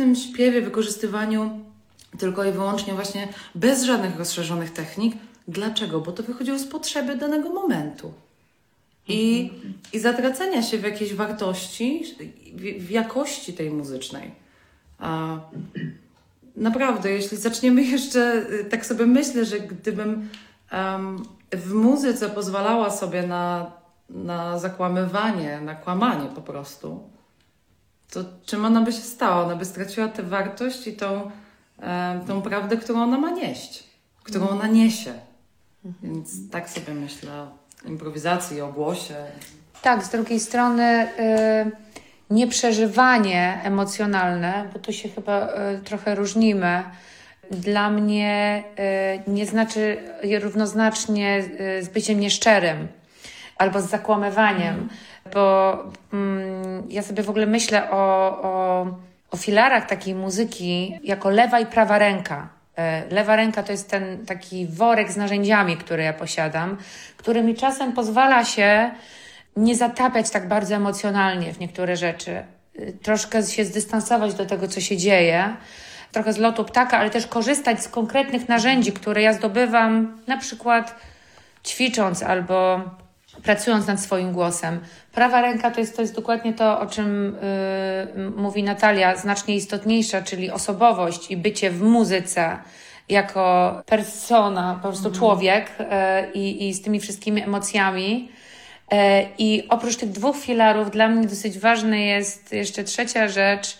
tym śpiewie, wykorzystywaniu tylko i wyłącznie właśnie bez żadnych rozszerzonych technik. Dlaczego? Bo to wychodziło z potrzeby danego momentu. I, i zatracenia się w jakiejś wartości, w, w jakości tej muzycznej. A naprawdę, jeśli zaczniemy jeszcze, tak sobie myślę, że gdybym um, w muzyce pozwalała sobie na, na zakłamywanie, na kłamanie po prostu, to czym ona by się stała? Ona by straciła tę wartość i tą, e, tą prawdę, którą ona ma nieść, którą ona niesie. Więc tak sobie myślę o improwizacji, o głosie. Tak, z drugiej strony y, nieprzeżywanie emocjonalne, bo tu się chyba y, trochę różnimy, dla mnie y, nie znaczy równoznacznie y, z byciem nieszczerym albo z zakłamywaniem, mm. bo mm, ja sobie w ogóle myślę o, o, o filarach takiej muzyki jako lewa i prawa ręka. Y, lewa ręka to jest ten taki worek z narzędziami, który ja posiadam, który mi czasem pozwala się nie zatapiać tak bardzo emocjonalnie w niektóre rzeczy. Troszkę się zdystansować do tego, co się dzieje trochę z lotu ptaka, ale też korzystać z konkretnych narzędzi, które ja zdobywam, na przykład ćwicząc albo pracując nad swoim głosem. Prawa ręka to jest, to jest dokładnie to, o czym yy, mówi Natalia, znacznie istotniejsza, czyli osobowość i bycie w muzyce jako persona, po prostu mhm. człowiek yy, i z tymi wszystkimi emocjami. Yy, I oprócz tych dwóch filarów, dla mnie dosyć ważna jest jeszcze trzecia rzecz,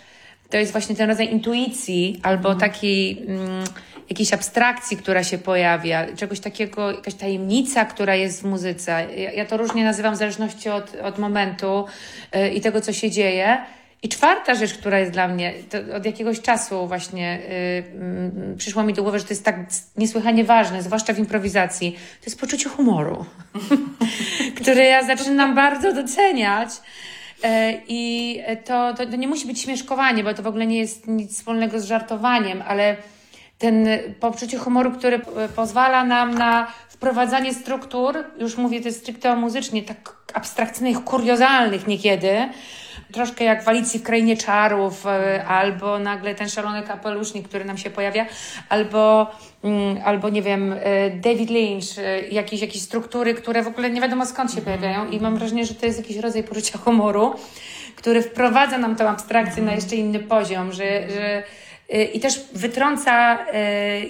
to jest właśnie ten rodzaj intuicji albo mhm. takiej mm, jakiejś abstrakcji, która się pojawia, czegoś takiego, jakaś tajemnica, która jest w muzyce. Ja, ja to różnie nazywam w zależności od, od momentu yy, i tego, co się dzieje. I czwarta rzecz, która jest dla mnie, od jakiegoś czasu właśnie yy, przyszło mi do głowy, że to jest tak niesłychanie ważne, zwłaszcza w improwizacji, to jest poczucie humoru, które ja zaczynam bardzo doceniać. E, I to, to, to nie musi być śmieszkowanie, bo to w ogóle nie jest nic wspólnego z żartowaniem, ale ten poczucie humoru, które pozwala nam na wprowadzanie struktur, już mówię to stricte muzycznie, tak abstrakcyjnych, kuriozalnych niekiedy, troszkę jak w Alicji w Krainie Czarów, e, albo nagle ten szalony kapelusznik, który nam się pojawia, albo, mm, albo nie wiem, David Lynch, jakieś, jakieś struktury, które w ogóle nie wiadomo skąd się pojawiają i mam wrażenie, że to jest jakiś rodzaj poczucia humoru, który wprowadza nam tą abstrakcję na jeszcze inny poziom, że, że i też wytrąca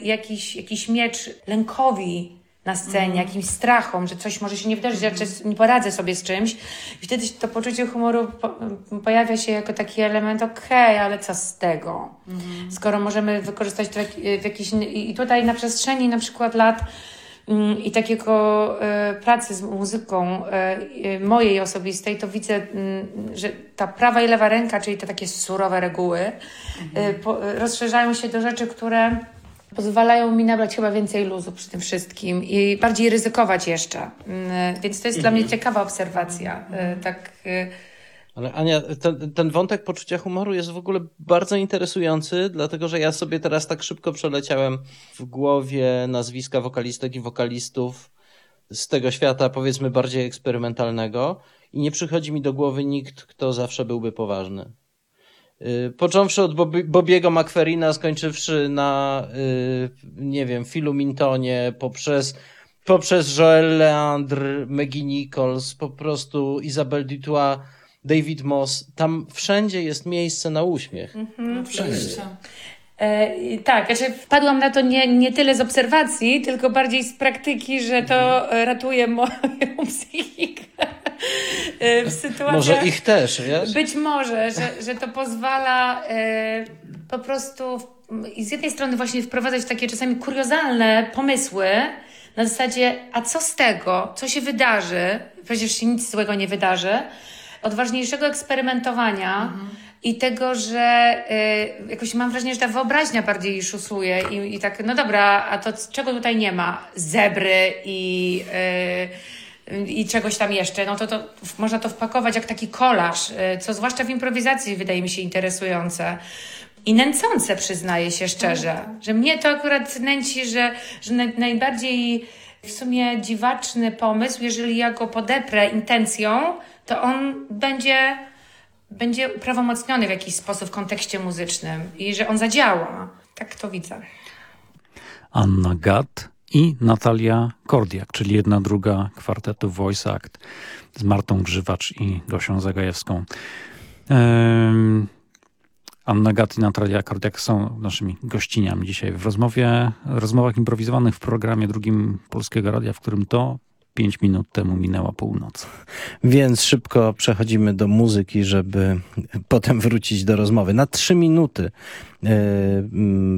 jakiś, jakiś miecz lękowi na scenie, mm. jakimś strachom, że coś może się nie wydarzyć, mm. ja nie poradzę sobie z czymś. I wtedy to poczucie humoru po, pojawia się jako taki element, okej, okay, ale co z tego? Mm. Skoro możemy wykorzystać to w jakiś... I tutaj na przestrzeni na przykład lat mm, i takiego y, pracy z muzyką y, mojej osobistej, to widzę, y, że ta prawa i lewa ręka, czyli te takie surowe reguły, mm. po, rozszerzają się do rzeczy, które pozwalają mi nabrać chyba więcej luzu przy tym wszystkim i bardziej ryzykować jeszcze. Mm, więc to jest dla mnie mhm. ciekawa obserwacja. E, tak. Ale Ania, ten, ten wątek poczucia humoru jest w ogóle bardzo interesujący, dlatego że ja sobie teraz tak szybko przeleciałem w głowie nazwiska wokalistek i wokalistów z tego świata, powiedzmy, bardziej eksperymentalnego i nie przychodzi mi do głowy nikt, kto zawsze byłby poważny. Y, począwszy od Bobiego McFerrina, skończywszy na, y, nie wiem, Philu Mintonie, poprzez, poprzez Joel Leandre, Maggie Nichols, po prostu Isabelle Dutois, David Moss. Tam wszędzie jest miejsce na uśmiech. Mhm, wszędzie. E, tak, znaczy wpadłam na to nie, nie tyle z obserwacji, tylko bardziej z praktyki, że to ratuje moją psychikę. E, w sytuacjach... Może ich też, wiesz? Być może, że, że to pozwala e, po prostu i z jednej strony właśnie wprowadzać takie czasami kuriozalne pomysły na zasadzie, a co z tego? Co się wydarzy? Przecież się nic złego nie wydarzy. Odważniejszego eksperymentowania mhm. i tego, że y, jakoś mam wrażenie, że ta wyobraźnia bardziej szusuje i, i tak, no dobra, a to czego tutaj nie ma? Zebry i... Y, i czegoś tam jeszcze, no to, to można to wpakować jak taki kolaż, y, co zwłaszcza w improwizacji wydaje mi się interesujące. I nęcące, przyznaję się szczerze, mhm. że mnie to akurat nęci, że, że najbardziej w sumie dziwaczny pomysł, jeżeli ja go podeprę intencją, to on będzie będzie uprawomocniony w jakiś sposób w kontekście muzycznym i że on zadziała. Tak to widzę. Anna Gatt i Natalia Kordiak, czyli jedna druga kwartetu Voice Act z Martą Grzywacz i Gosią Zagajewską. Um, Anna Gatt i Natalia Kordiak są naszymi gościniami dzisiaj w rozmowie, rozmowach improwizowanych w programie drugim Polskiego Radia, w którym to 5 minut temu minęła północ. Więc szybko przechodzimy do muzyki, żeby potem wrócić do rozmowy. Na trzy minuty yy,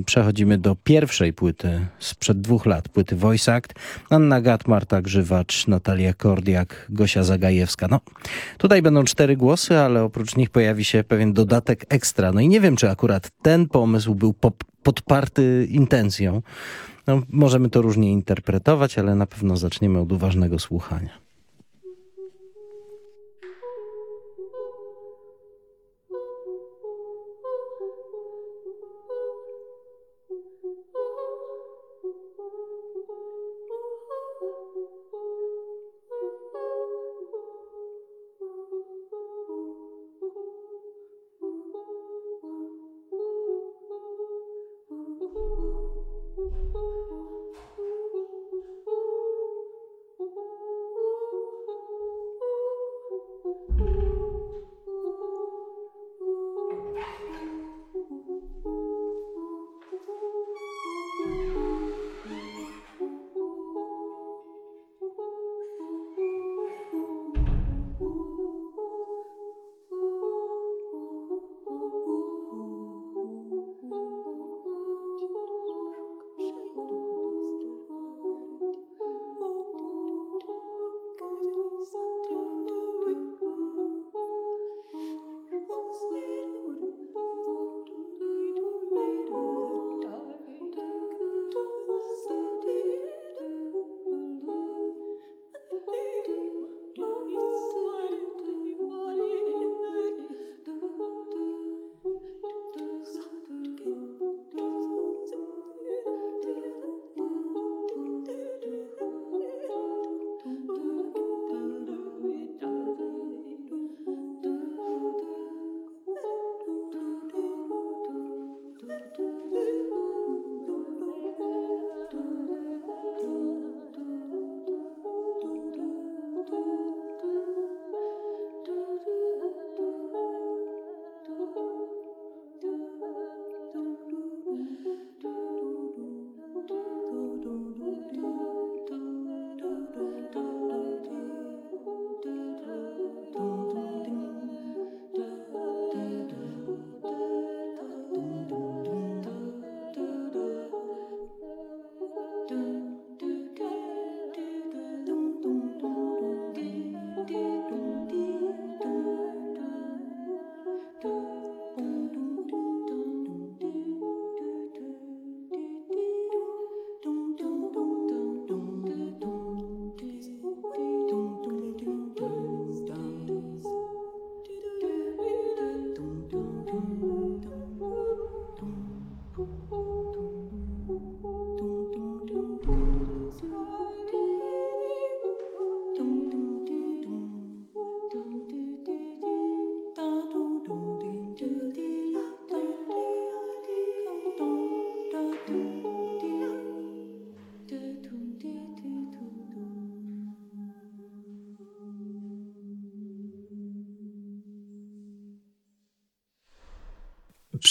przechodzimy do pierwszej płyty sprzed dwóch lat, płyty Voice Act. Anna Gat, Marta Grzywacz, Natalia Kordiak, Gosia Zagajewska. No, tutaj będą cztery głosy, ale oprócz nich pojawi się pewien dodatek ekstra. No i nie wiem, czy akurat ten pomysł był podparty intencją. No, możemy to różnie interpretować, ale na pewno zaczniemy od uważnego słuchania.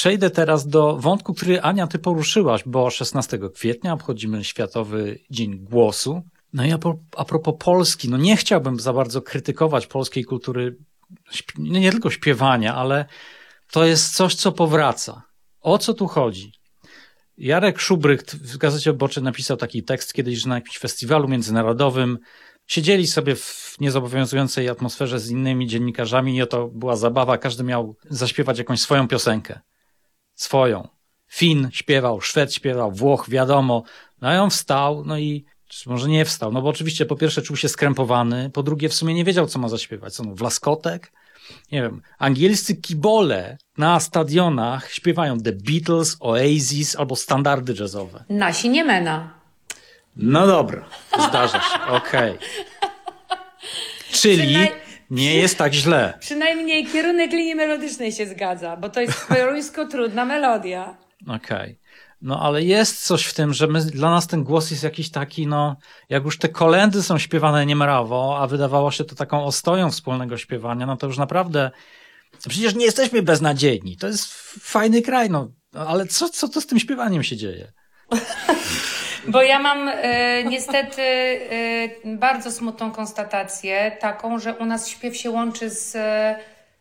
Przejdę teraz do wątku, który Ania, ty poruszyłaś, bo 16 kwietnia obchodzimy Światowy Dzień Głosu. No i a, a propos Polski, no nie chciałbym za bardzo krytykować polskiej kultury, no nie tylko śpiewania, ale to jest coś, co powraca. O co tu chodzi? Jarek Szubrycht w Gazecie Oboczy napisał taki tekst kiedyś, że na jakimś festiwalu międzynarodowym siedzieli sobie w niezobowiązującej atmosferze z innymi dziennikarzami i oto była zabawa, każdy miał zaśpiewać jakąś swoją piosenkę swoją. Fin śpiewał, Szwed śpiewał, Włoch, wiadomo. No i on wstał, no i może nie wstał, no bo oczywiście po pierwsze czuł się skrępowany, po drugie w sumie nie wiedział, co ma zaśpiewać. Co no, Wlaskotek? Nie wiem, angielscy kibole na stadionach śpiewają The Beatles, Oasis albo standardy jazzowe. Nasi nie mena. No dobra, zdarza się, okej. Okay. Czyli Nie jest tak źle. Przynajmniej kierunek linii melodycznej się zgadza, bo to jest peruńsko trudna melodia. Okej. No ale jest coś w tym, że my, dla nas ten głos jest jakiś taki, no, jak już te kolendy są śpiewane niemrawo, a wydawało się to taką ostoją wspólnego śpiewania, no to już naprawdę, przecież nie jesteśmy beznadziejni. To jest fajny kraj, no, ale co, co to z tym śpiewaniem się dzieje? Bo ja mam e, niestety e, bardzo smutną konstatację, taką, że u nas śpiew się łączy z, e,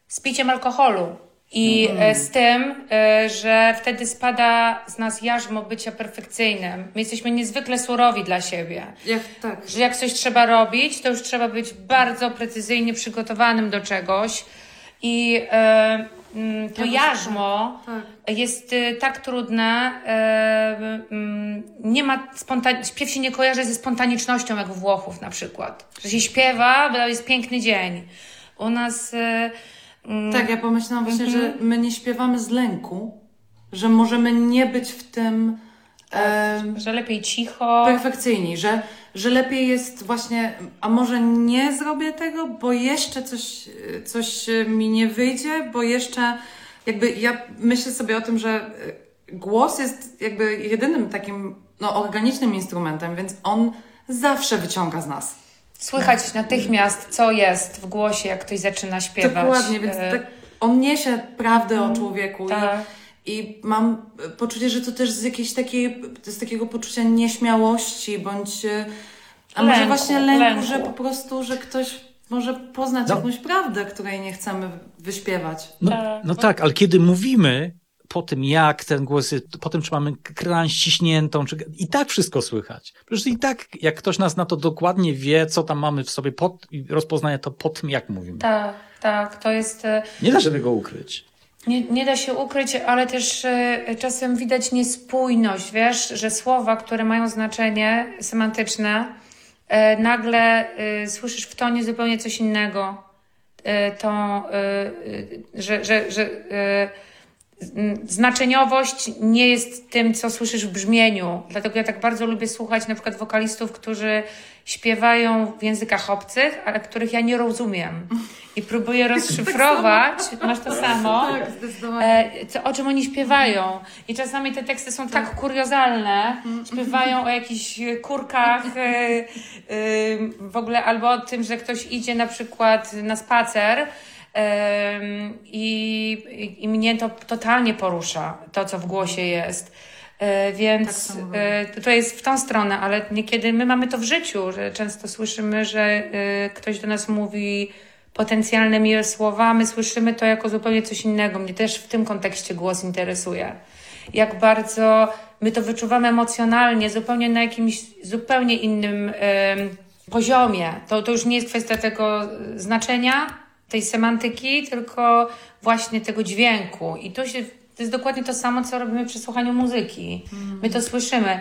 z piciem alkoholu. I e, z tym, że wtedy spada z nas jarzmo bycia perfekcyjnym. My jesteśmy niezwykle surowi dla siebie. Jak, tak. Że jak coś trzeba robić, to już trzeba być bardzo precyzyjnie przygotowanym do czegoś. I e, mm, to Ja jarzmo tak. jest y, tak trudne. E, mm, nie ma spontan... Śpiew się nie kojarzy ze spontanicznością, jak u Włochów na przykład. Że się śpiewa, bo jest piękny dzień. U nas. e, mm, Tak, ja pomyślałam właśnie, że my nie śpiewamy z lęku, że możemy nie być w tym em, Że lepiej cicho. perfekcyjni, że, że lepiej jest właśnie, a może nie zrobię tego, bo jeszcze coś, coś mi nie wyjdzie, bo jeszcze jakby ja myślę sobie o tym, że głos jest jakby jedynym takim no, organicznym instrumentem, więc on zawsze wyciąga z nas. Słychać natychmiast, co jest w głosie, jak ktoś zaczyna śpiewać. Dokładnie, więc E, tak, on niesie prawdę o człowieku tak. i, i mam poczucie, że to też z jakiejś takiej, z takiego poczucia nieśmiałości bądź e, a może Lęku, właśnie lęku, lęku. że po prostu, że ktoś może poznać No. jakąś prawdę, której nie chcemy wyśpiewać. No Tak. no tak, ale kiedy mówimy po tym, jak ten głos jest, po tym, czy mamy krań ściśniętą, czy, i tak wszystko słychać. Przecież i tak, jak ktoś nas na to dokładnie wie, co tam mamy w sobie, pod, rozpoznaje to po tym, jak mówimy. Tak, tak, to jest. e, Nie da się tego ukryć. Nie, nie da się ukryć, ale też e, czasem widać niespójność, wiesz, że słowa, które mają znaczenie semantyczne, e, nagle e, słyszysz w tonie zupełnie coś innego. To, że, że, że znaczeniowość nie jest tym, co słyszysz w brzmieniu. Dlatego ja tak bardzo lubię słuchać na przykład wokalistów, którzy śpiewają w językach obcych, ale których ja nie rozumiem. I próbuję rozszyfrować, masz to samo, Tak, zdecydowanie. e, co, o czym oni śpiewają. I czasami te teksty są tak kuriozalne, śpiewają o jakichś kurkach, e, e, w ogóle albo o tym, że ktoś idzie na przykład na spacer. I, i, mnie to totalnie porusza, to co w głosie jest. E, więc Tak e, to, jest w tą stronę, ale niekiedy my mamy to w życiu, że często słyszymy, że e, ktoś do nas mówi potencjalne miłe słowa, my słyszymy to jako zupełnie coś innego. Mnie też w tym kontekście głos interesuje. Jak bardzo my to wyczuwamy emocjonalnie, zupełnie na jakimś zupełnie innym poziomie. To, to już nie jest kwestia tego znaczenia, tej semantyki, tylko właśnie tego dźwięku. I to, się, to jest dokładnie to samo, co robimy przy słuchaniu muzyki. My to słyszymy.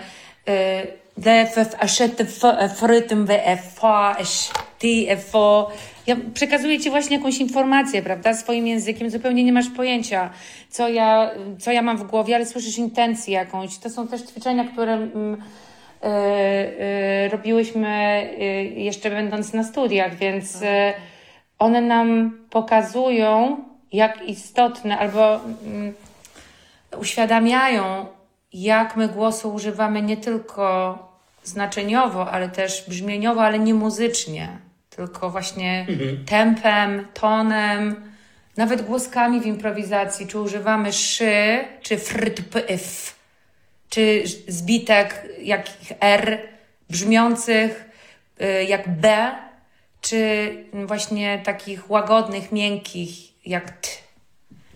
Ja przekazuję Ci właśnie jakąś informację, prawda, swoim językiem, zupełnie nie masz pojęcia, co ja, co ja mam w głowie, ale słyszysz intencję jakąś. To są też ćwiczenia, które mm, y, y, robiłyśmy y, jeszcze będąc na studiach, więc y, one nam pokazują, jak istotne, albo mm, uświadamiają, jak my głosu używamy nie tylko znaczeniowo, ale też brzmieniowo, ale nie muzycznie, tylko właśnie tempem, tonem, nawet głoskami w improwizacji, czy używamy szy, czy frt, p, f, czy zbitek jakich r brzmiących y, jak b, czy właśnie takich łagodnych, miękkich jak t.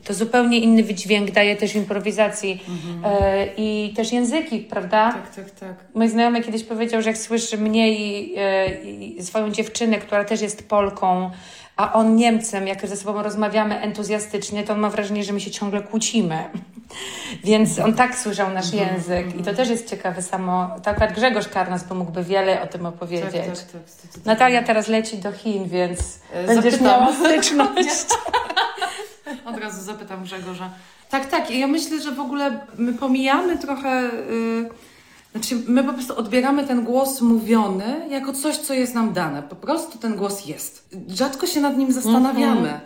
To zupełnie inny wydźwięk daje też improwizacji e, i też języki, prawda? Tak, tak, tak. Mój znajomy kiedyś powiedział, że jak słyszy mnie i, e, i swoją dziewczynę, która też jest Polką, a on Niemcem, jak ze sobą rozmawiamy entuzjastycznie, to on ma wrażenie, że my się ciągle kłócimy. Więc on tak słyszał nasz język i to też jest ciekawe samo. Tak, Grzegorz Karnas by mógłby wiele o tym Tak, opowiedzieć. tak, tak, zdecydowanie. Natalia teraz leci do Chin, więc E, będziesz zapytam. miała styczność. Od razu zapytam Grzegorza. Tak, tak. Ja myślę, że w ogóle my pomijamy trochę y, Znaczy, my po prostu odbieramy ten głos mówiony jako coś, co jest nam dane. Po prostu ten głos jest. Rzadko się nad nim zastanawiamy.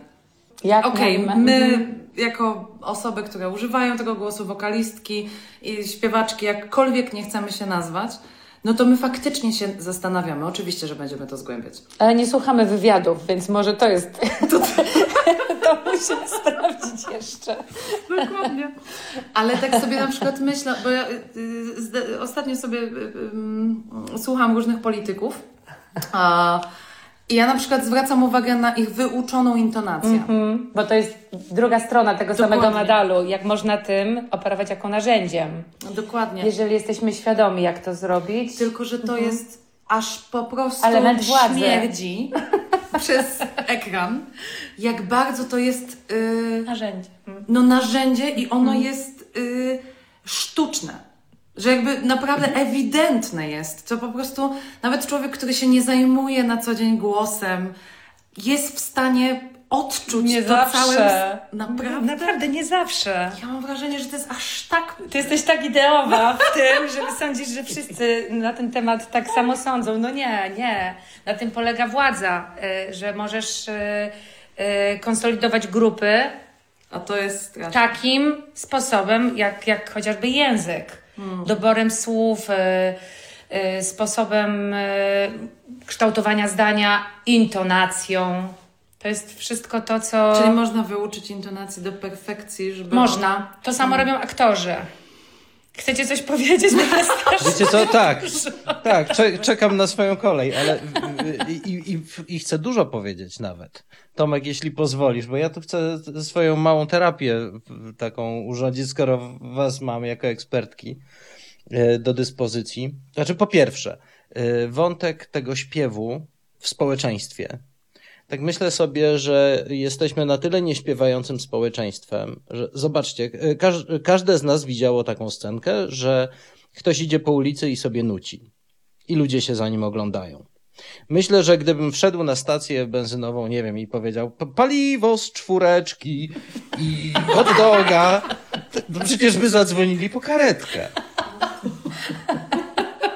Jak Okej, mamy- my jako osoby, które używają tego głosu, wokalistki i śpiewaczki, jakkolwiek nie chcemy się nazwać, no to my faktycznie się zastanawiamy. Oczywiście, że będziemy to zgłębiać. Ale nie słuchamy wywiadów, więc może to jest. To, to musimy sprawdzić jeszcze. Dokładnie. Ale tak sobie na przykład myślę, bo ja y, ostatnio sobie y, y, słucham różnych polityków a, i ja na przykład zwracam uwagę na ich wyuczoną intonację. Mhm, bo to jest druga strona tego Dokładnie. samego medalu. Jak można tym operować jako narzędziem. Dokładnie. Jeżeli jesteśmy świadomi, jak to zrobić. Tylko, że to jest aż po prostu Element władzy. śmierdzi przez ekran, jak bardzo to jest y, Narzędzie. no, narzędzie i ono jest y, sztuczne. Że jakby naprawdę ewidentne jest, to po prostu nawet człowiek, który się nie zajmuje na co dzień głosem, jest w stanie odczuć Nie to zawsze. całe. Naprawdę. Naprawdę nie zawsze. Ja mam wrażenie, że to jest aż tak. Ty jesteś tak ideowa w tym, żeby sądzić, że wszyscy na ten temat tak samo sądzą. No nie, nie. Na tym polega władza, y, że możesz y, y, konsolidować grupy A to jest straszne. takim sposobem, jak, jak chociażby język. Doborem słów, sposobem kształtowania zdania, intonacją. To jest wszystko to, co Czyli można wyuczyć intonacji do perfekcji, żeby. można. To samo robią aktorzy. Chcecie coś powiedzieć? Wiecie co? Tak, tak, cze- czekam na swoją kolej, ale i, i, i, i chcę dużo powiedzieć nawet. Tomek, jeśli pozwolisz, bo ja tu chcę swoją małą terapię taką urządzić, skoro was mam jako ekspertki e, do dyspozycji. Znaczy, po pierwsze, wątek tego śpiewu w społeczeństwie. Tak myślę sobie, że jesteśmy na tyle nieśpiewającym społeczeństwem, że zobaczcie, e, każ, każde z nas widziało taką scenkę, że ktoś idzie po ulicy i sobie nuci. I ludzie się za nim oglądają. Myślę, że gdybym wszedł na stację benzynową, nie wiem, i powiedział "P- paliwo z czwóreczki i hot doga, to to przecież by zadzwonili po karetkę.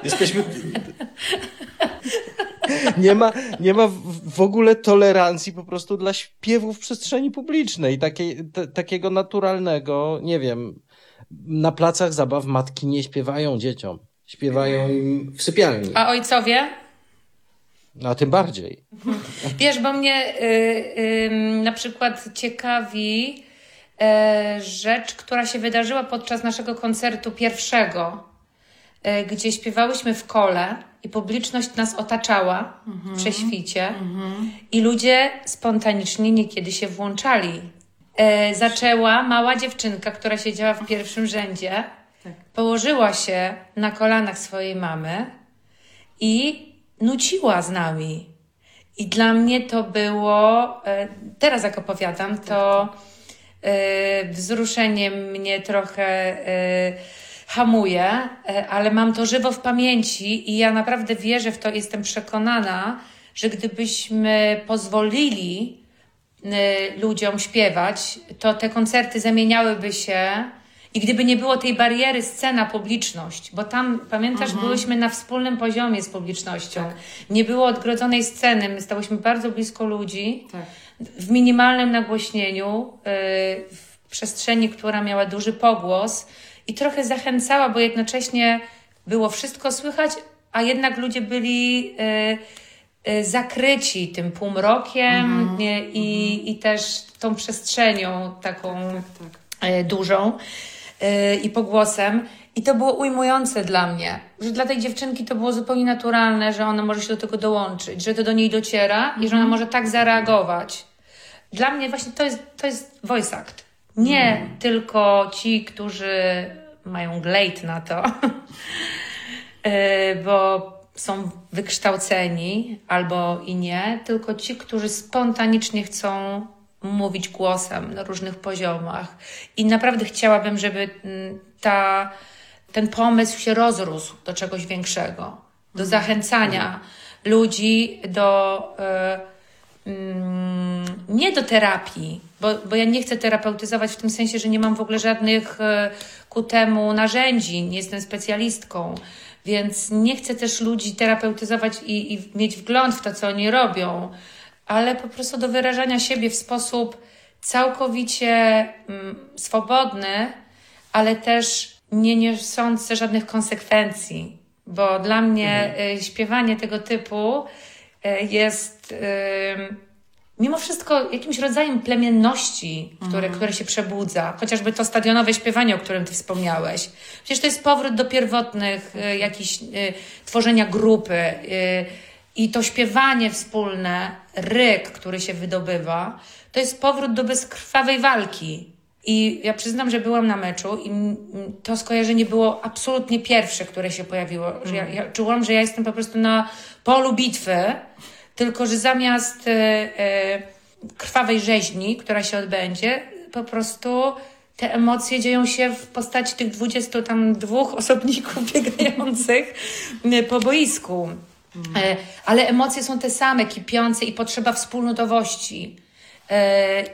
Jesteśmy... Nie ma, nie ma w- w ogóle tolerancji po prostu dla śpiewu w przestrzeni publicznej, takiej, takiego naturalnego, nie wiem, na placach zabaw matki nie śpiewają dzieciom. Śpiewają im w sypialni. A ojcowie? No, a tym bardziej. Wiesz, bo mnie y, ym, na przykład ciekawi y, rzecz, która się wydarzyła podczas naszego koncertu pierwszego, y, gdzie śpiewałyśmy w kole i publiczność nas otaczała w prześwicie i ludzie spontanicznie niekiedy się włączali. Y, zaczęła mała dziewczynka, która siedziała w pierwszym rzędzie, położyła się na kolanach swojej mamy i nuciła z nami. I dla mnie to było, e, teraz jak opowiadam, to e, wzruszenie mnie trochę e, hamuje, e, ale mam to żywo w pamięci i ja naprawdę wierzę w to, jestem przekonana, że gdybyśmy pozwolili e, ludziom śpiewać, to te koncerty zamieniałyby się i gdyby nie było tej bariery scena, publiczność, bo tam, pamiętasz, byłyśmy na wspólnym poziomie z publicznością. Nie było odgrodzonej sceny, my stałyśmy bardzo blisko ludzi, Tak. w minimalnym nagłośnieniu, yy, w przestrzeni, która miała duży pogłos i trochę zachęcała, bo jednocześnie było wszystko słychać, a jednak ludzie byli yy, yy, zakryci tym półmrokiem nie, i, i też tą przestrzenią taką Tak. e, dużą e, i pogłosem. I to było ujmujące dla mnie, że dla tej dziewczynki to było zupełnie naturalne, że ona może się do tego dołączyć, że to do niej dociera i że ona może tak zareagować. Dla mnie właśnie to jest, to jest voice act. Nie tylko ci, którzy mają glejt na to, e, bo są wykształceni albo i nie, tylko ci, którzy spontanicznie chcą mówić głosem na różnych poziomach. I naprawdę chciałabym, żeby mm, ta, ten pomysł się rozrósł do czegoś większego, do zachęcania ludzi do. mm, nie do terapii, bo, bo ja nie chcę terapeutyzować w tym sensie, że nie mam w ogóle żadnych e, ku temu narzędzi, nie jestem specjalistką, więc nie chcę też ludzi terapeutyzować i, i mieć wgląd w to, co oni robią, ale po prostu do wyrażania siebie w sposób całkowicie mm, swobodny, ale też nie niosący żadnych konsekwencji. Bo dla mnie y, śpiewanie tego typu jest y, mimo wszystko jakimś rodzajem plemienności, które, które się przebudza. Chociażby to stadionowe śpiewanie, o którym Ty wspomniałeś. Przecież to jest powrót do pierwotnych y, jakichś y, tworzenia grupy. Y, I to śpiewanie wspólne, ryk, który się wydobywa, to jest powrót do bezkrwawej walki. I ja przyznam, że byłam na meczu i to skojarzenie było absolutnie pierwsze, które się pojawiło. Że ja, ja czułam, że ja jestem po prostu na polu bitwy, tylko że zamiast e, e, krwawej rzeźni, która się odbędzie, po prostu te emocje dzieją się w postaci tych 20 tam dwóch osobników biegających po boisku. E, ale emocje są te same, kipiące i potrzeba wspólnotowości.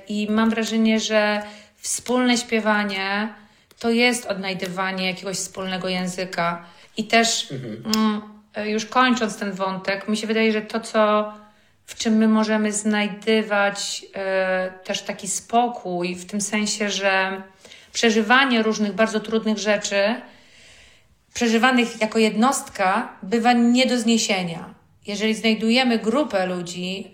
I mam wrażenie, że wspólne śpiewanie to jest odnajdywanie jakiegoś wspólnego języka. I też mm, e, już kończąc ten wątek, mi się wydaje, że to, co w czym my możemy znajdywać e, też taki spokój, w tym sensie, że przeżywanie różnych bardzo trudnych rzeczy, przeżywanych jako jednostka, bywa nie do zniesienia. Jeżeli znajdujemy grupę ludzi,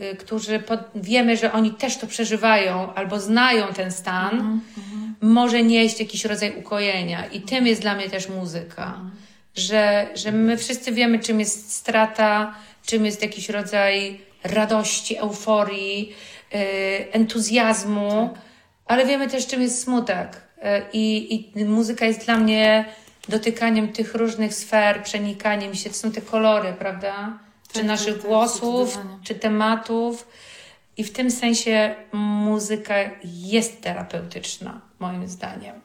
y, y, którzy pod, wiemy, że oni też to przeżywają albo znają ten stan, może nieść jakiś rodzaj ukojenia. I tym jest dla mnie też muzyka. Że, że my wszyscy wiemy, czym jest strata, czym jest jakiś rodzaj radości, euforii, y, entuzjazmu, ale wiemy też, czym jest smutek. Y, I, I muzyka jest dla mnie dotykaniem tych różnych sfer, przenikaniem się. To są te kolory, prawda? czy Tak, naszych tak, tak, głosów, zdecydowanie. czy tematów. I w tym sensie muzyka jest terapeutyczna, moim zdaniem.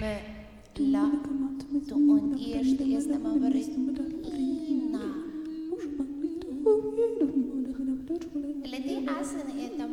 Me la tu und ești este mă vrăina. Leti asen etam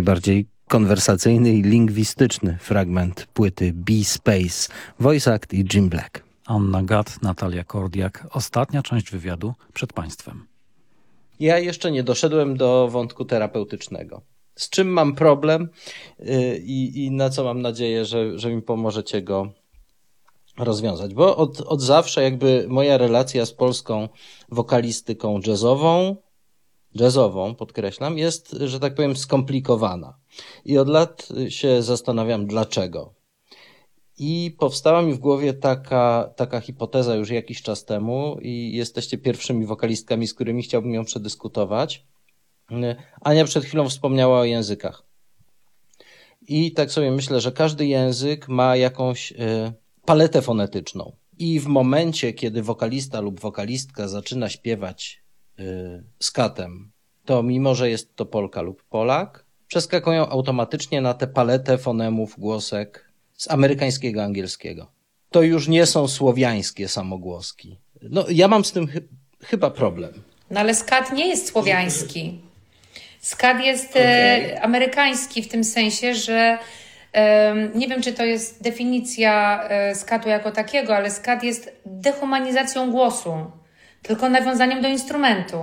najbardziej konwersacyjny i lingwistyczny fragment płyty B-Space, Voice Act i Jim Black. Anna Gad, Natalia Kordiak. Ostatnia część wywiadu przed Państwem. Ja jeszcze nie doszedłem do wątku terapeutycznego. Z czym mam problem yy, i, i na co mam nadzieję, że, że mi pomożecie go rozwiązać. Bo od, od zawsze jakby moja relacja z polską wokalistyką jazzową, jazzową podkreślam, jest, że tak powiem, skomplikowana. I od lat się zastanawiam, dlaczego. I powstała mi w głowie taka, taka hipoteza już jakiś czas temu, i jesteście pierwszymi wokalistkami, z którymi chciałbym ją przedyskutować. Ania przed chwilą wspomniała o językach. I tak sobie myślę, że każdy język ma jakąś y, paletę fonetyczną. I w momencie, kiedy wokalista lub wokalistka zaczyna śpiewać y, skatem, to mimo, że jest to Polka lub Polak, przeskakują automatycznie na tę paletę fonemów, głosek z amerykańskiego angielskiego. To już nie są słowiańskie samogłoski. No, ja mam z tym chy chyba problem. No ale skat nie jest słowiański. Skat jest e, amerykański w tym sensie, że e, nie wiem, czy to jest definicja e, skatu jako takiego, ale skat jest dehumanizacją głosu, tylko nawiązaniem do instrumentu.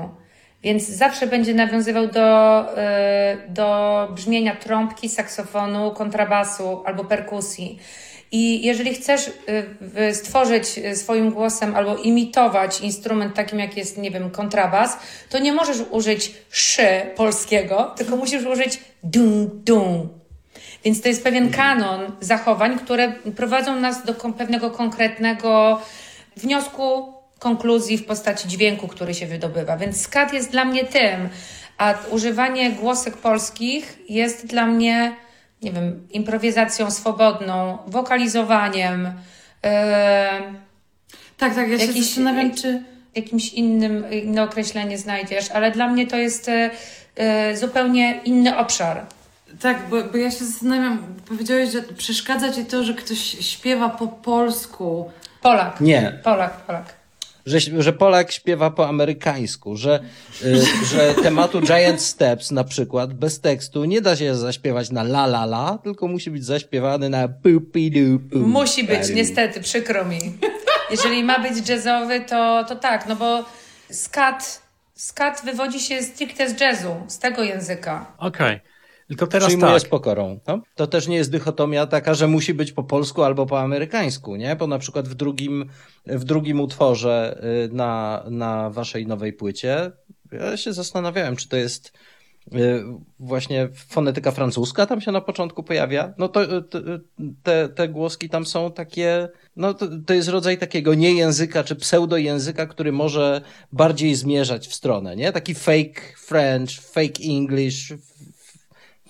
Więc zawsze będzie nawiązywał do, e, do brzmienia trąbki, saksofonu, kontrabasu albo perkusji. I jeżeli chcesz w- stworzyć swoim głosem albo imitować instrument takim, jak jest, nie wiem, kontrabas, to nie możesz użyć szy polskiego, tylko musisz użyć dum dum. Więc to jest pewien kanon zachowań, które prowadzą nas do pewnego konkretnego wniosku, konkluzji w postaci dźwięku, który się wydobywa. Więc skat jest dla mnie tym, a używanie głosek polskich jest dla mnie, nie wiem, improwizacją swobodną, wokalizowaniem, yy, Tak, tak, ja się Jakiś- zastanawiam, czy... jakimś innym, inne określenie znajdziesz, ale dla mnie to jest yy, zupełnie inny obszar. Tak, bo, bo ja się zastanawiam, powiedziałeś, że przeszkadza ci to, że ktoś śpiewa po polsku. Polak. Nie. Polak, Polak. Że, że Polak śpiewa po amerykańsku, że, y, że tematu Giant Steps na przykład bez tekstu nie da się zaśpiewać na la la la, tylko musi być zaśpiewany na pu pi du pu. Musi być, niestety, przykro mi. Jeżeli ma być jazzowy, to, to tak, no bo skat, skat wywodzi się stricte z jazzu, z tego języka. Okej. Tylko teraz tak. z pokorą. No? To też nie jest dychotomia taka, że musi być po polsku albo po amerykańsku, nie? Bo na przykład w drugim, w drugim utworze y, na, na waszej nowej płycie ja się zastanawiałem, czy to jest y, właśnie fonetyka francuska tam się na początku pojawia. No to y, to, te, te głoski tam są takie, no to, to jest rodzaj takiego niejęzyka czy pseudojęzyka, który może bardziej zmierzać w stronę, nie? Taki fake French, fake English,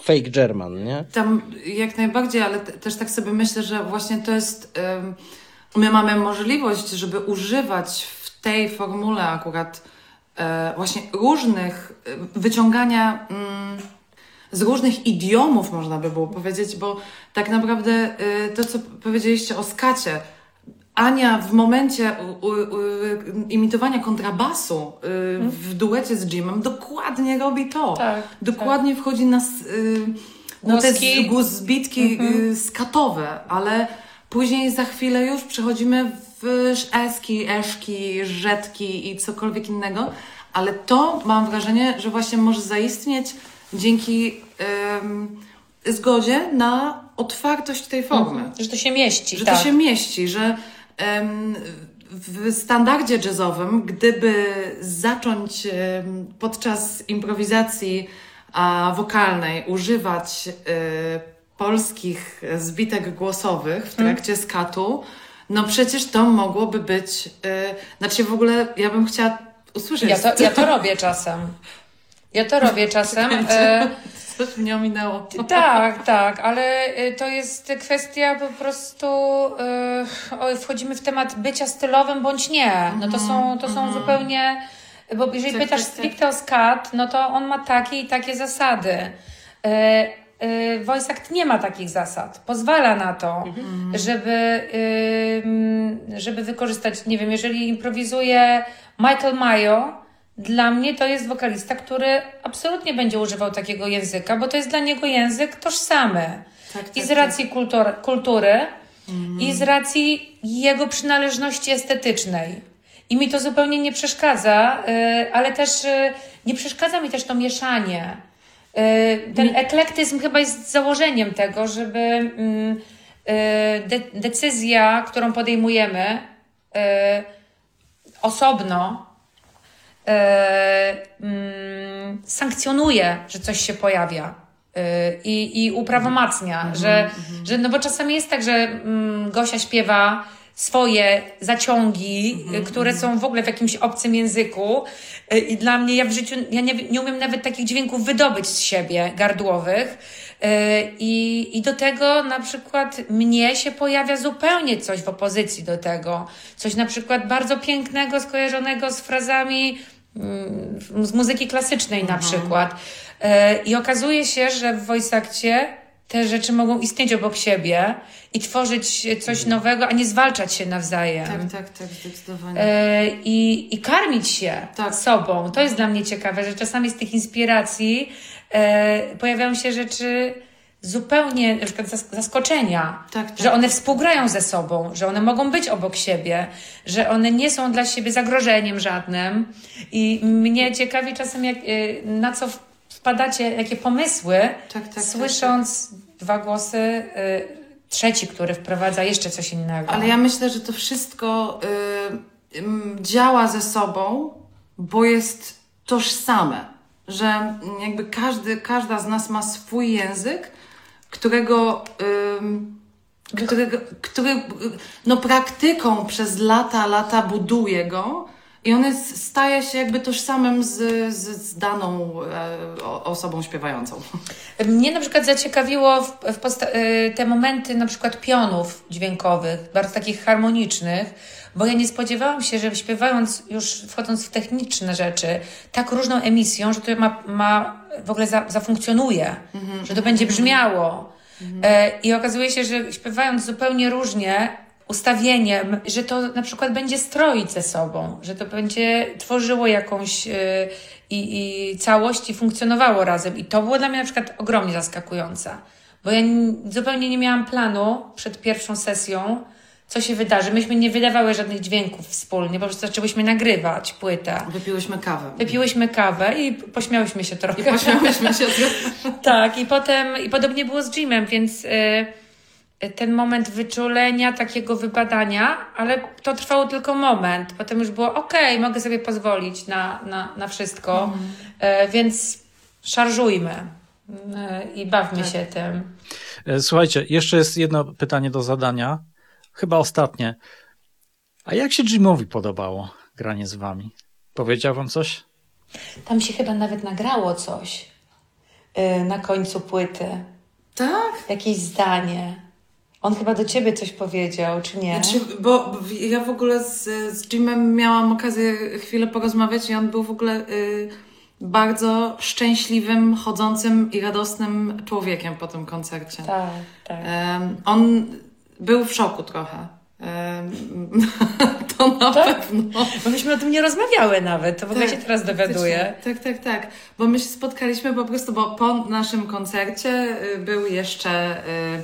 fake German, nie? Tam jak najbardziej, ale te, też tak sobie myślę, że właśnie to jest. my mamy możliwość, żeby używać w tej formule akurat e, właśnie różnych e, wyciągania mm, z różnych idiomów, można by było powiedzieć, bo tak naprawdę e, to, co powiedzieliście o skacie. Ania w momencie u, u, u, imitowania kontrabasu y, w duecie z Jimem dokładnie robi to. Tak, dokładnie wchodzi na y, no te Głoski. z- głos- zbitki y, skatowe, ale później za chwilę już przechodzimy w eski, eszki, żetki i cokolwiek innego, ale to mam wrażenie, że właśnie może zaistnieć dzięki zgodzie na otwartość tej formy. Że to się mieści, Że tak. to się mieści, że w standardzie jazzowym, gdyby zacząć podczas improwizacji wokalnej używać e, polskich zbitek głosowych w trakcie skatu, no przecież to mogłoby być. E, znaczy w ogóle ja bym chciała usłyszeć. Ja to, ja to robię czasem. Ja to robię czasem. Coś mnie ominęło. tak, tak, ale y, to jest kwestia po prostu. y, oj, wchodzimy w temat bycia stylowym bądź nie. No to są, to są zupełnie. Bo jeżeli pytasz stricte o skat, no to on ma takie i takie zasady. Y, y, Voice Act nie ma takich zasad. Pozwala na to, żeby, y, mm, żeby wykorzystać, nie wiem, jeżeli improwizuje Michael Mayo, dla mnie to jest wokalista, który absolutnie będzie używał takiego języka, bo to jest dla niego język tożsamy. Tak, tak, I z tak. racji kultur, kultury, i z racji jego przynależności estetycznej. I mi to zupełnie nie przeszkadza, y, ale też y, nie przeszkadza mi też to mieszanie. Y, Ten eklektyzm chyba jest założeniem tego, żeby mm, de decyzja, którą podejmujemy osobno, sankcjonuje, że coś się pojawia e, i, i uprawomacnia, że, że no bo czasami jest tak, że mm, Gosia śpiewa swoje zaciągi, e, które są w ogóle w jakimś obcym języku e, i dla mnie, ja w życiu, ja nie, nie umiem nawet takich dźwięków wydobyć z siebie, gardłowych E, i, i do tego na przykład mnie się pojawia zupełnie coś w opozycji do tego, coś na przykład bardzo pięknego, skojarzonego z frazami mm, z muzyki klasycznej na przykład. E, I okazuje się, że w voice actie te rzeczy mogą istnieć obok siebie i tworzyć coś nowego, a nie zwalczać się nawzajem. Tak, tak, tak, zdecydowanie. E, i, i karmić się Tak. sobą. To jest dla mnie ciekawe, że czasami z tych inspiracji e, pojawiają się rzeczy zupełnie, na przykład zas- zaskoczenia, Tak, tak. że one współgrają ze sobą, że one mogą być obok siebie, że one nie są dla siebie zagrożeniem żadnym. I mnie ciekawi czasem, jak, e, na co wpadacie, jakie pomysły, Tak, tak, słysząc dwa głosy, e, trzeci, który wprowadza jeszcze coś innego. Ale ja myślę, że to wszystko y, ym, działa ze sobą, bo jest tożsame. Że mm, jakby każdy, każda z nas ma swój język, którego, którego który no, praktyką przez lata, lata buduje go. I on jest, staje się jakby tożsamym z, z, z daną e, osobą śpiewającą. Mnie na przykład zaciekawiło w, w y, te momenty na przykład pionów dźwiękowych, bardzo takich harmonicznych, bo ja nie spodziewałam się, że śpiewając, już wchodząc w techniczne rzeczy, tak różną emisją, że to ma, ma w ogóle za, zafunkcjonuje, że to będzie brzmiało. E, I okazuje się, że śpiewając zupełnie różnie, ustawieniem, że to na przykład będzie stroić ze sobą, że to będzie tworzyło jakąś y, i, i całość i funkcjonowało razem. I to było dla mnie na przykład ogromnie zaskakujące, bo ja n- zupełnie nie miałam planu przed pierwszą sesją, co się wydarzy. Myśmy nie wydawały żadnych dźwięków wspólnie, po prostu zaczęłyśmy nagrywać płytę. Wypiłyśmy kawę. Wypiłyśmy kawę i pośmiałyśmy się trochę. I pośmiałyśmy się trochę. Tak, i potem, i podobnie było z Jimem, więc y, y, ten moment wyczulenia, takiego wybadania, ale to trwało tylko moment. Potem już było okej, mogę sobie pozwolić na, na, na wszystko, y, więc szarżujmy y, i bawmy się tym. E, Słuchajcie, jeszcze jest jedno pytanie do zadania, chyba ostatnie. A jak się Jimowi podobało granie z wami? Powiedział wam coś? Tam się chyba nawet nagrało coś y, na końcu płyty. Tak? Jakieś zdanie. On chyba do ciebie coś powiedział, czy nie? Znaczy, bo ja w ogóle z, z Jimem miałam okazję chwilę porozmawiać i on był w ogóle y, bardzo szczęśliwym, chodzącym i radosnym człowiekiem po tym koncercie. Tak, tak. On był w szoku trochę. To na Tak? pewno. Bo myśmy o tym nie rozmawiały nawet, to w ogóle Tak, się teraz dowiaduję. Tak, tak, tak. Bo my się spotkaliśmy po prostu, bo po naszym koncercie y, był jeszcze, y,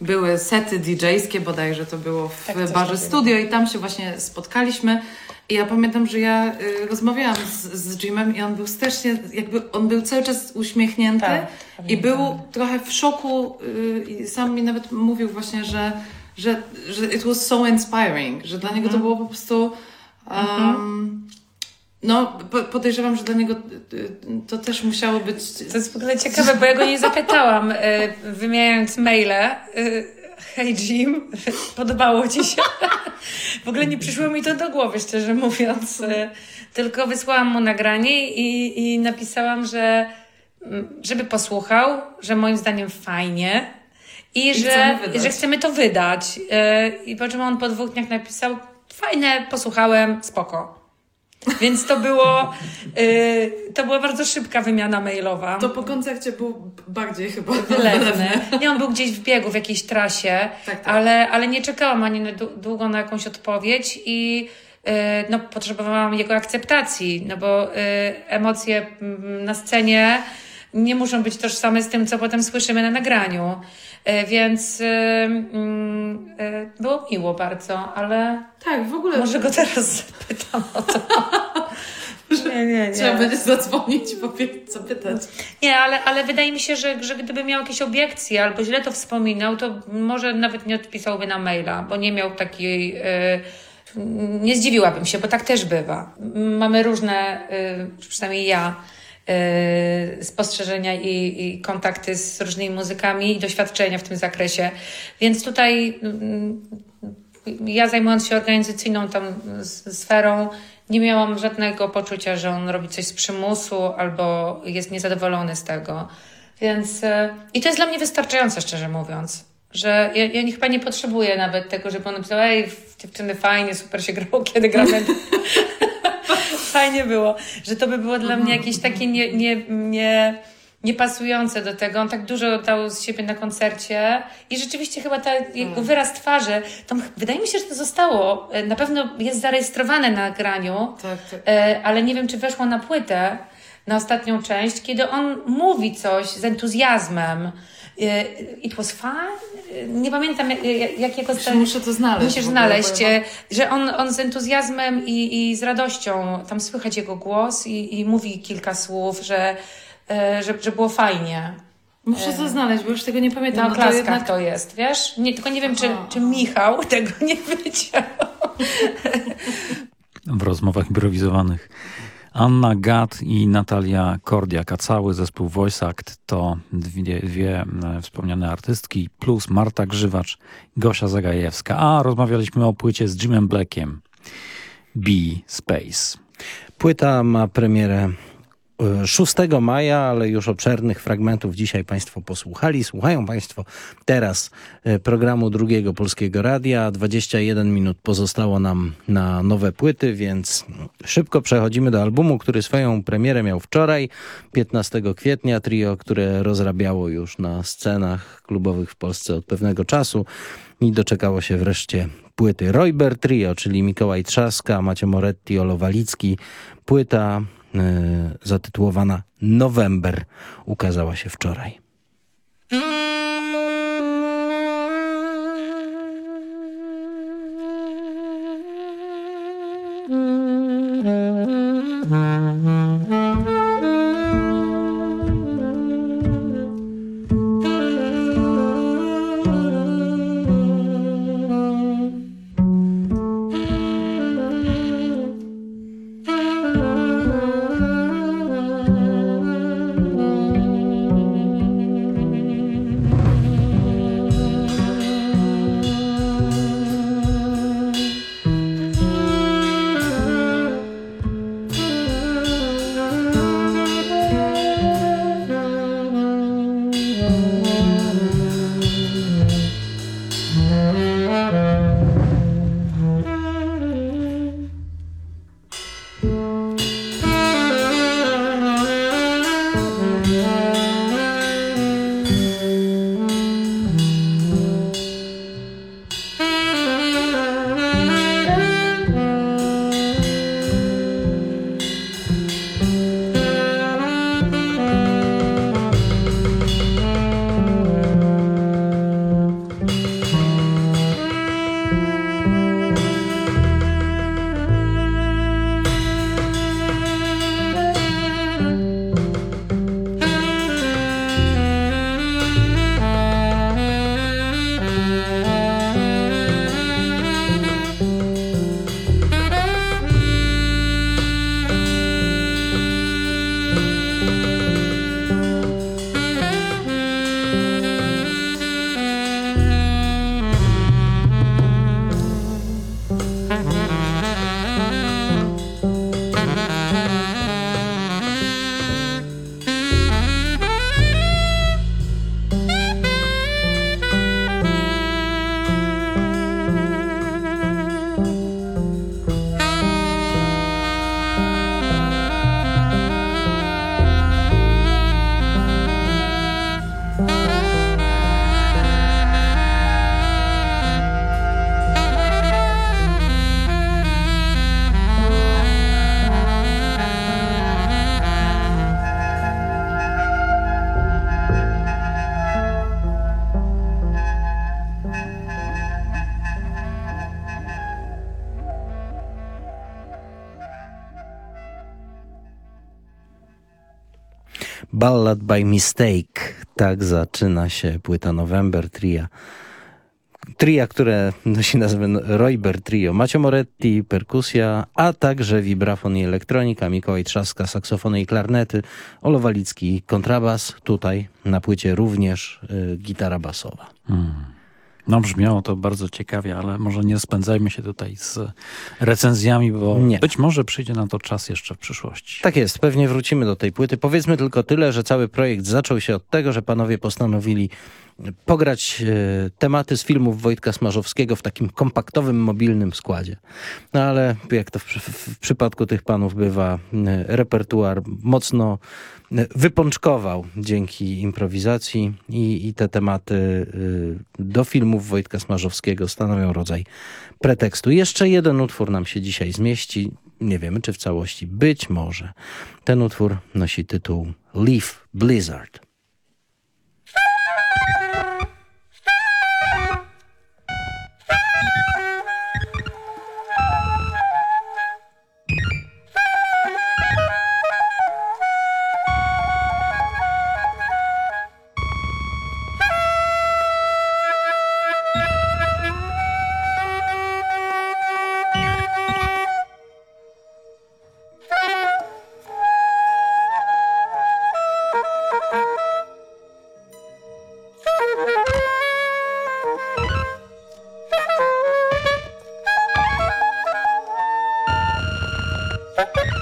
były sety DJ-skie bodajże to było w Tak, barze studio i tam się właśnie spotkaliśmy. Ja pamiętam, że ja y, rozmawiałam z, z Jimem i on był strasznie, jakby on był cały czas uśmiechnięty Tak, i był trochę w szoku y, i sam mi nawet mówił właśnie, że, że, że it was so inspiring, że dla Mhm. niego to było po prostu um, no, po- podejrzewam, że dla niego y, y, to też musiało być. To jest w ogóle ciekawe, bo ja go nie zapytałam, y, wymieniając maile. Hej Jim, podobało Ci się? W ogóle nie przyszło mi to do głowy, szczerze mówiąc. Y, Tylko wysłałam mu nagranie i, i napisałam, że mm, żeby posłuchał, że moim zdaniem fajnie i, że, chcemy wydać. że chcemy to wydać. Y, I po czym on po dwóch dniach napisał, fajne, posłuchałem, spoko. Więc to było, y, to była bardzo szybka wymiana mailowa. To po koncercie był bardziej chyba Wylewny. Nie, on był gdzieś w biegu, w jakiejś trasie, Tak, tak. Ale, ale nie czekałam ani na dłu- długo na jakąś odpowiedź i no, potrzebowałam jego akceptacji, no bo y, emocje mm, na scenie nie muszą być tożsame z tym, co potem słyszymy na nagraniu. Y, Więc y, mm, y, było miło bardzo, ale Tak, w ogóle może go teraz zapytam o to. Nie, nie, trzeba nie. będzie zadzwonić, powiedzieć, co pytać. Nie, ale, ale wydaje mi się, że, że gdyby miał jakieś obiekcje albo źle to wspominał, to może nawet nie odpisałby na maila, bo nie miał takiej. y, nie zdziwiłabym się, bo tak też bywa. Mamy różne, y, przynajmniej ja, spostrzeżenia i, i kontakty z różnymi muzykami i doświadczenia w tym zakresie. Więc tutaj mm, ja zajmując się organizacyjną tam sferą, nie miałam żadnego poczucia, że on robi coś z przymusu albo jest niezadowolony z tego. Więc e, i to jest dla mnie wystarczające, szczerze mówiąc. Że ja, ja chyba nie potrzebuję nawet tego, żeby on napisał, ej, dziewczyny, fajnie, super się grało, kiedy gramy. fajnie było. Że to by było dla mnie jakieś takie nie, nie, nie, niepasujące do tego. On tak dużo dał z siebie na koncercie i rzeczywiście chyba ta jego wyraz twarzy, to wydaje mi się, że to zostało, e, na pewno jest zarejestrowane na nagraniu, Tak, tak. e, ale nie wiem, czy weszło na płytę, na ostatnią część, kiedy on mówi coś z entuzjazmem. E, It was fun? E, Nie pamiętam, jak- jak- jakiego Jeszcze muszę to znaleźć. Musisz znaleźć, e, że on, on z entuzjazmem i, i z radością, tam słychać jego głos i, i mówi kilka słów, że, że, że było fajnie. Muszę to znaleźć, bo już tego nie pamiętam. Na No to klaskach jednak... to jest, wiesz? Nie, tylko nie wiem, czy, czy Michał tego nie wiedział. w rozmowach improwizowanych. Anna Gad i Natalia Kordiak, a cały zespół Voice Act to dwie, dwie e, wspomniane artystki, plus Marta Grzywacz, Gosia Zagajewska. A rozmawialiśmy o płycie z Jimem Blackiem. B Space. Płyta ma premierę 6 maja, ale już obszernych fragmentów dzisiaj Państwo posłuchali. Słuchają Państwo teraz e, programu drugiego Polskiego Radia. 21 minut pozostało nam na nowe płyty, więc szybko przechodzimy do albumu, który swoją premierę miał wczoraj, 15 kwietnia. Trio, które rozrabiało już na scenach klubowych w Polsce od pewnego czasu i doczekało się wreszcie płyty Royber Trio, czyli Mikołaj Trzaska, Macie Moretti, Olo Walicki. Płyta zatytułowana November ukazała się wczoraj. Ballad by Mistake. Tak zaczyna się płyta November Tria. Tria, które nosi nazwę Royber Trio. Macio Moretti, perkusja, a także vibrafon i elektronika, Mikołaj Trzaska, saksofony i klarnety, Olo Walicki, kontrabas, tutaj na płycie również y, gitara basowa. No brzmiało to bardzo ciekawie, ale może nie spędzajmy się tutaj z recenzjami, bo Nie. być może przyjdzie na to czas jeszcze w przyszłości. Tak jest, pewnie wrócimy do tej płyty. Powiedzmy tylko tyle, że cały projekt zaczął się od tego, że panowie postanowili pograć e, tematy z filmów Wojtka Smarzowskiego w takim kompaktowym, mobilnym składzie. No ale jak to w, w przypadku tych panów bywa, e, repertuar mocno e, wypączkował dzięki improwizacji i, i te tematy do filmów Wojtka Smarzowskiego stanowią rodzaj pretekstu. Jeszcze jeden utwór nam się dzisiaj zmieści. Nie wiemy, czy w całości. Być może. Ten utwór nosi tytuł Leaf Blizzard. Ha ha ha!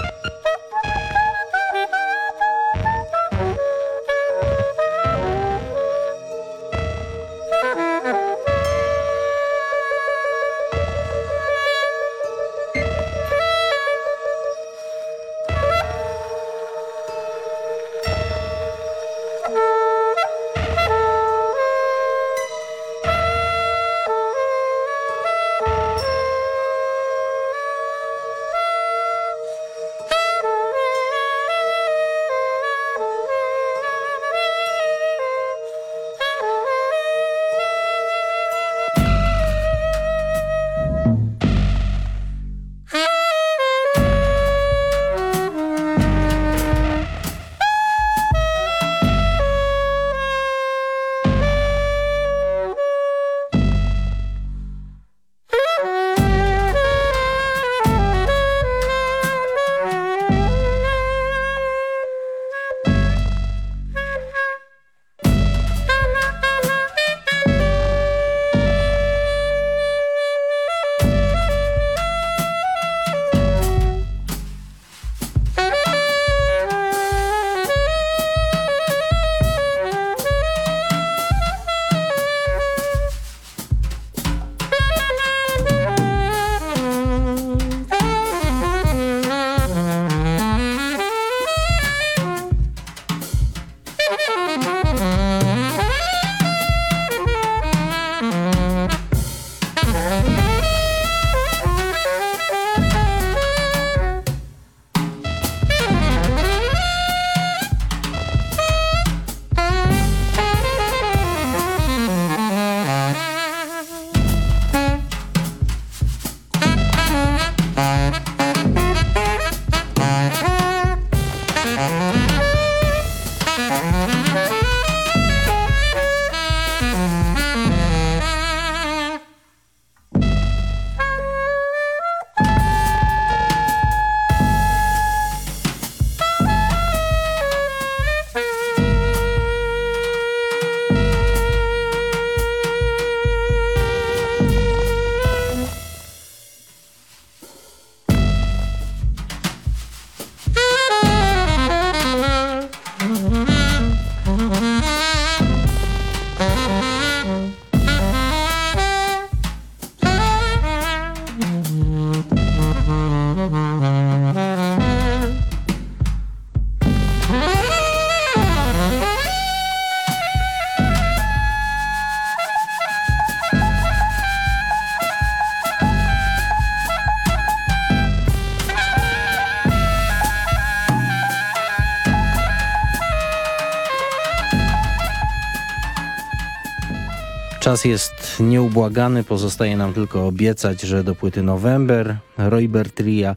Czas jest nieubłagany, pozostaje nam tylko obiecać, że do płyty November, Royber Tria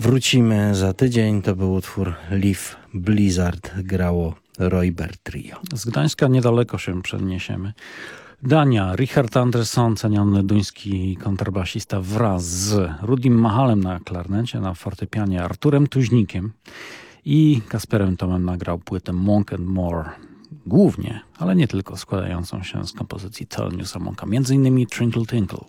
Wrócimy za tydzień. To był utwór Leaf Blizzard. Grało Royber Trio. Z Gdańska niedaleko się przeniesiemy. Dania, Richard Anderson, ceniony duński kontrabasista wraz z Rudim Mahalem na klarnecie, na fortepianie, Arturem Tuźnikiem i Kasperem Tomem nagrał płytę Monk and More. Głównie, ale nie tylko, składającą się z kompozycji Theloniousa Monka, między innymi Trinkle Tinkle.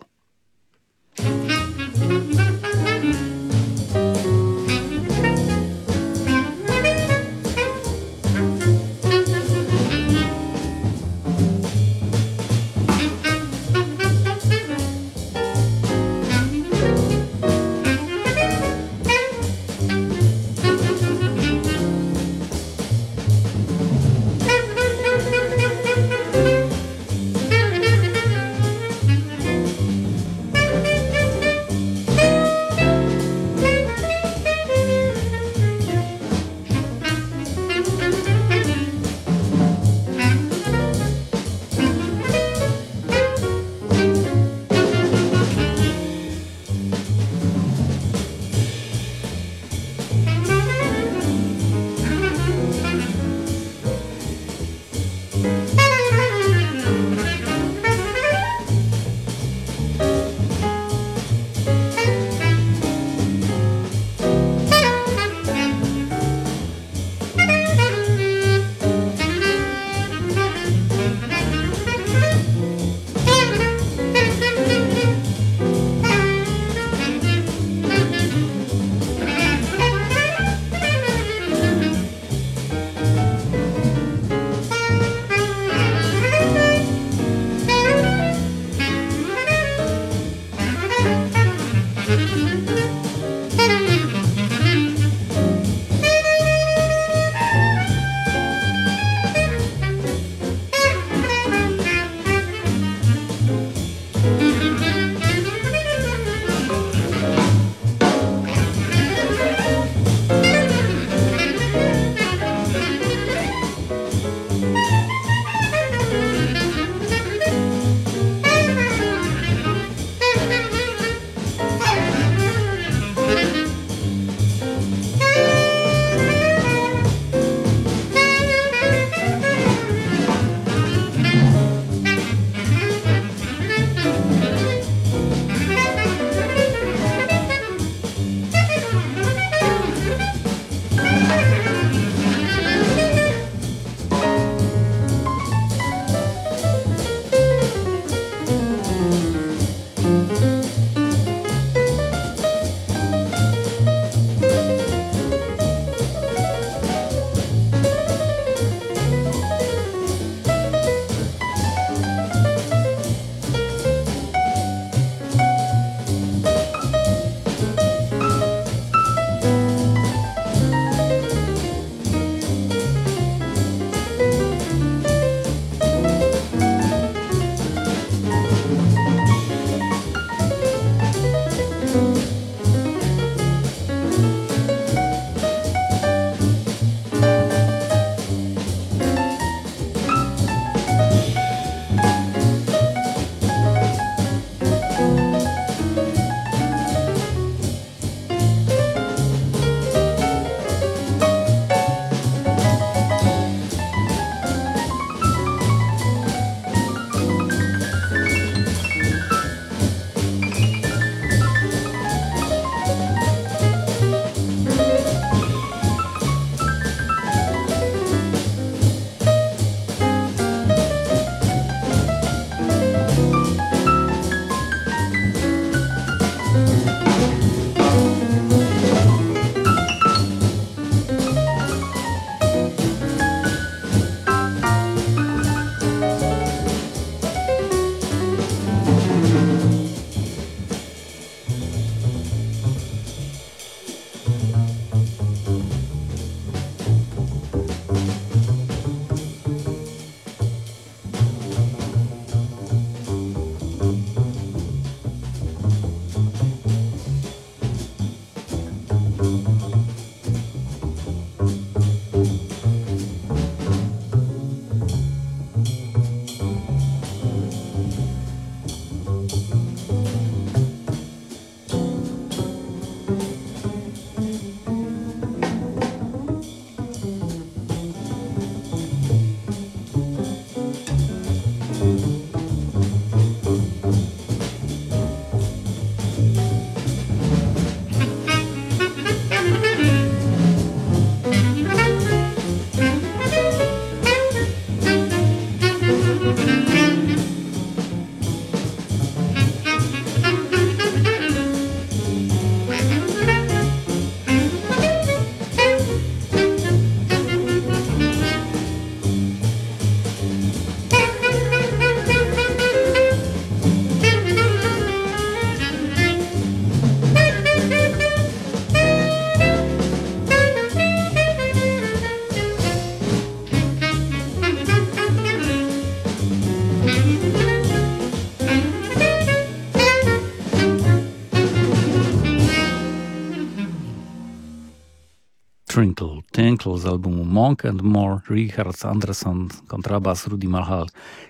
Tinkle z albumu Monk and More, Richard Anderson, kontrabas, Rudy Malhal,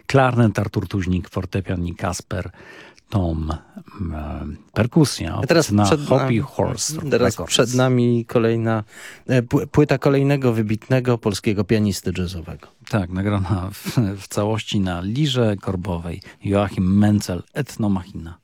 klarnet, Artur Tuźnik, fortepian i Kasper, Tom, e, perkusja, A teraz na przed Hoppy Horse Teraz Records. przed nami kolejna e, pł- płyta kolejnego wybitnego polskiego pianisty jazzowego. Tak, nagrana w, w całości na lirze korbowej Joachim Menzel, Etnomachina.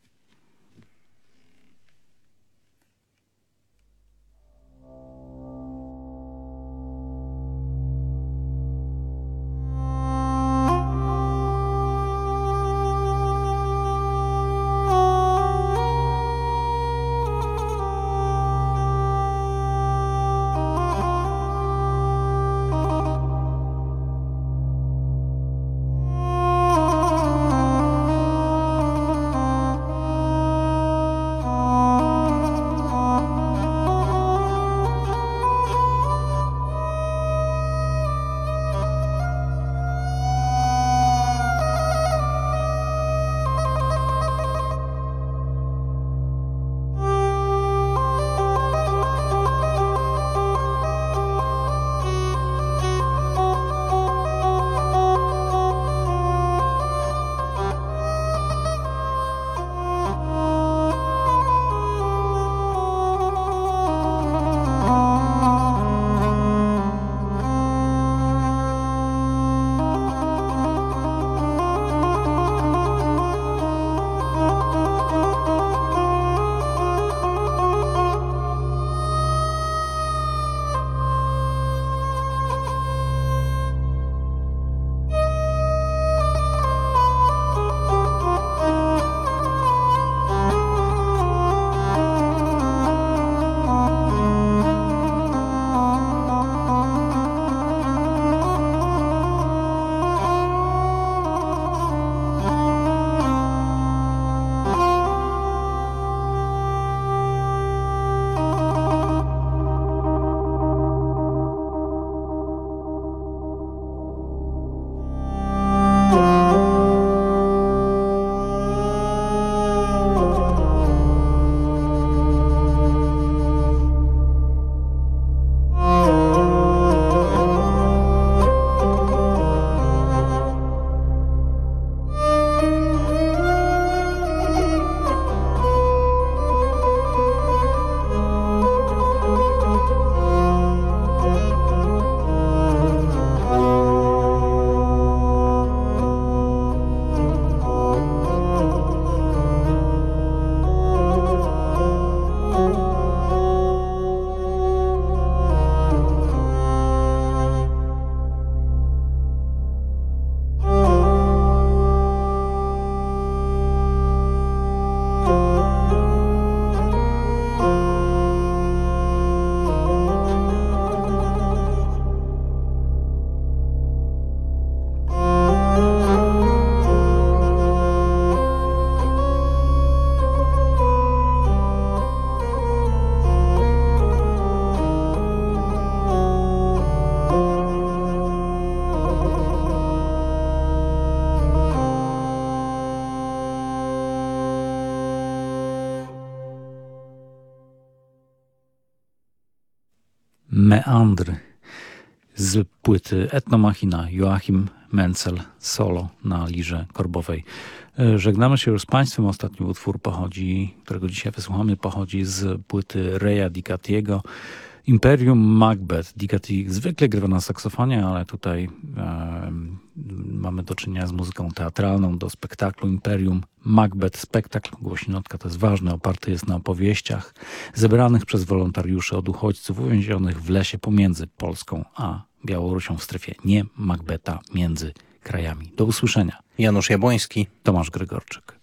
Meandry z płyty Etnomachina Joachim Menzel solo na lirze korbowej. E, Żegnamy się już z Państwem. Ostatni utwór pochodzi, którego dzisiaj wysłuchamy, pochodzi z płyty Reya Di Cattiego Imperium Macbeth. Digati zwykle grywa na saksofonie, ale tutaj em, mamy do czynienia z muzyką teatralną do spektaklu Imperium Macbeth. Spektakl, głośnotka to jest ważne, oparty jest na opowieściach zebranych przez wolontariuszy od uchodźców uwięzionych w lesie pomiędzy Polską a Białorusią w strefie nie Macbeta między krajami. Do usłyszenia. Janusz Jabłoński. Tomasz Gregorczyk.